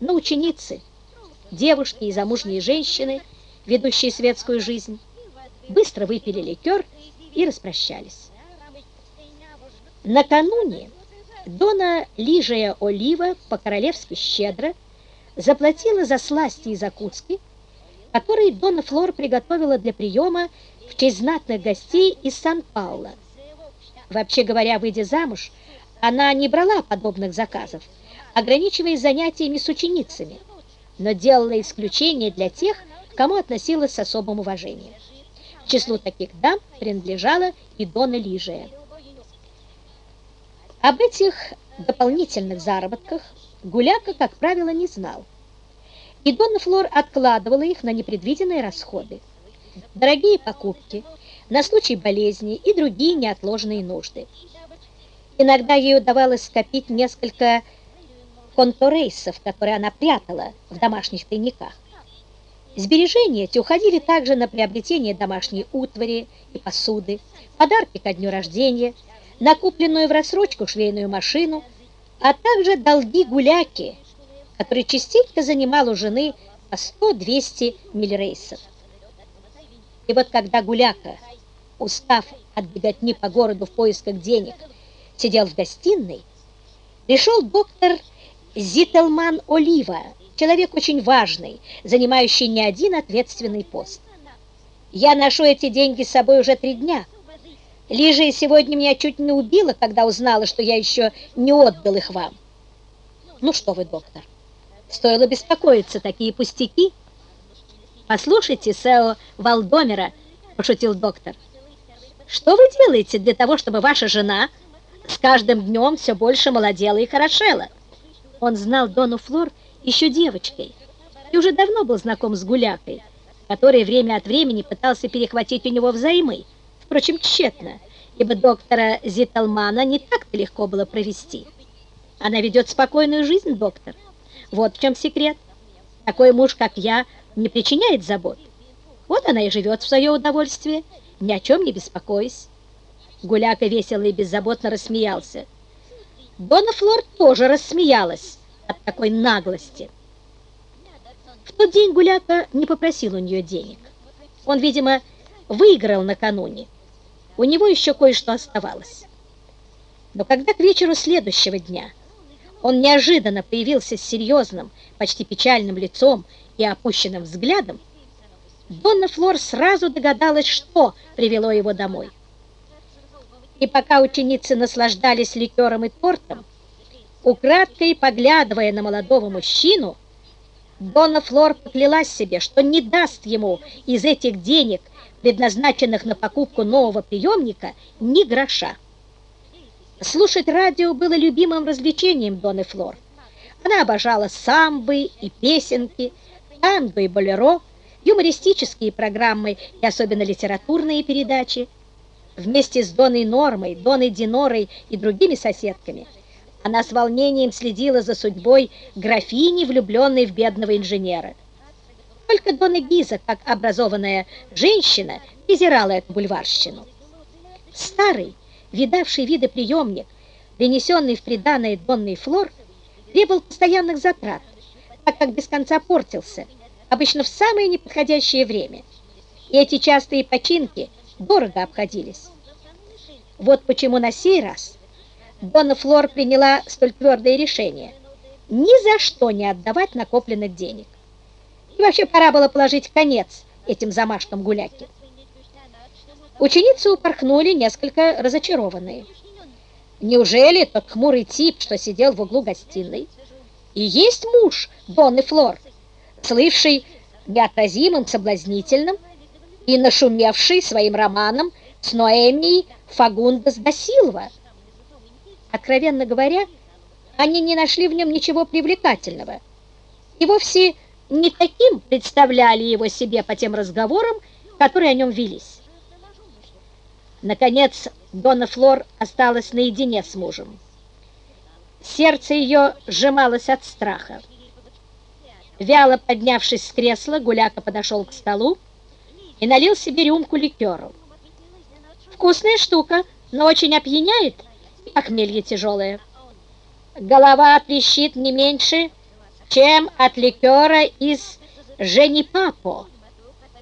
но ученицы, девушки и замужние женщины, ведущие светскую жизнь, быстро выпили ликер и распрощались. Накануне Дона Лижия Олива по-королевски щедро заплатила за сласти и закуски, которые Дона Флор приготовила для приема в честь знатных гостей из Сан-Паула. Вообще говоря, выйдя замуж, она не брала подобных заказов, ограничиваясь занятиями с ученицами, но делала исключение для тех, кому относилась с особым уважением. К числу таких дам принадлежала и Дона Лижия. Об этих дополнительных заработках Гуляка, как правило, не знал. И Донна Флор откладывала их на непредвиденные расходы, дорогие покупки, на случай болезни и другие неотложные нужды. Иногда ей удавалось скопить несколько конторейсов, которые она прятала в домашних тайниках. Сбережения эти уходили также на приобретение домашней утвари и посуды, подарки ко дню рождения, на купленную в рассрочку швейную машину, а также долги гуляки, который частенько занимал у жены по 100-200 миллирейсов. И вот когда гуляка, устав от беготни по городу в поисках денег, сидел в гостиной, пришел доктор Зителман Олива, человек очень важный, занимающий не один ответственный пост. Я ношу эти деньги с собой уже три дня, Лижа сегодня меня чуть не убила, когда узнала, что я еще не отдал их вам. Ну что вы, доктор, стоило беспокоиться, такие пустяки. Послушайте, Сео Валдомера, пошутил доктор. Что вы делаете для того, чтобы ваша жена с каждым днем все больше молодела и хорошела? Он знал Дону Флор еще девочкой и уже давно был знаком с Гулякой, который время от времени пытался перехватить у него взаймы впрочем, тщетно, ибо доктора Зиталмана не так-то легко было провести. Она ведет спокойную жизнь, доктор. Вот в чем секрет. Такой муж, как я, не причиняет забот. Вот она и живет в свое удовольствие, ни о чем не беспокоясь. Гуляка весело и беззаботно рассмеялся. Дона Флор тоже рассмеялась от такой наглости. В тот день Гуляка не попросил у нее денег. Он, видимо, выиграл накануне у него еще кое-что оставалось. Но когда к вечеру следующего дня он неожиданно появился с серьезным, почти печальным лицом и опущенным взглядом, Донна Флор сразу догадалась, что привело его домой. И пока ученицы наслаждались ликером и тортом, украдкой поглядывая на молодого мужчину, Донна Флор поклялась себе, что не даст ему из этих денег предназначенных на покупку нового приемника, ни гроша. Слушать радио было любимым развлечением Доны Флор. Она обожала самбы и песенки, танго и болеро, юмористические программы и особенно литературные передачи. Вместе с Доной Нормой, Доной Динорой и другими соседками она с волнением следила за судьбой графини, влюбленной в бедного инженера. Только Дона Гиза, как образованная женщина, презирала эту бульварщину. Старый, видавший виды приемник, принесенный в приданное Донной Флор, требовал постоянных затрат, так как без конца портился, обычно в самое неподходящее время. И эти частые починки дорого обходились. Вот почему на сей раз Дона Флор приняла столь твердое решение ни за что не отдавать накопленных денег. И вообще пора было положить конец этим замашкам гуляки. Ученицы упорхнули, несколько разочарованные. Неужели тот хмурый тип, что сидел в углу гостиной, и есть муж Донны Флор, слывший неотразимым, соблазнительным и нашумевший своим романом с Ноэмией Фагундас да? Откровенно говоря, они не нашли в нем ничего привлекательного и вовсе не таким представляли его себе по тем разговорам, которые о нем велись. Наконец, Дона Флор осталась наедине с мужем. Сердце ее сжималось от страха. Вяло поднявшись с кресла, Гуляка подошел к столу и налил себе рюмку ликеру. Вкусная штука, но очень опьяняет, и похмелье тяжелое. Голова трещит не меньше, чем от ликера из Женипапо.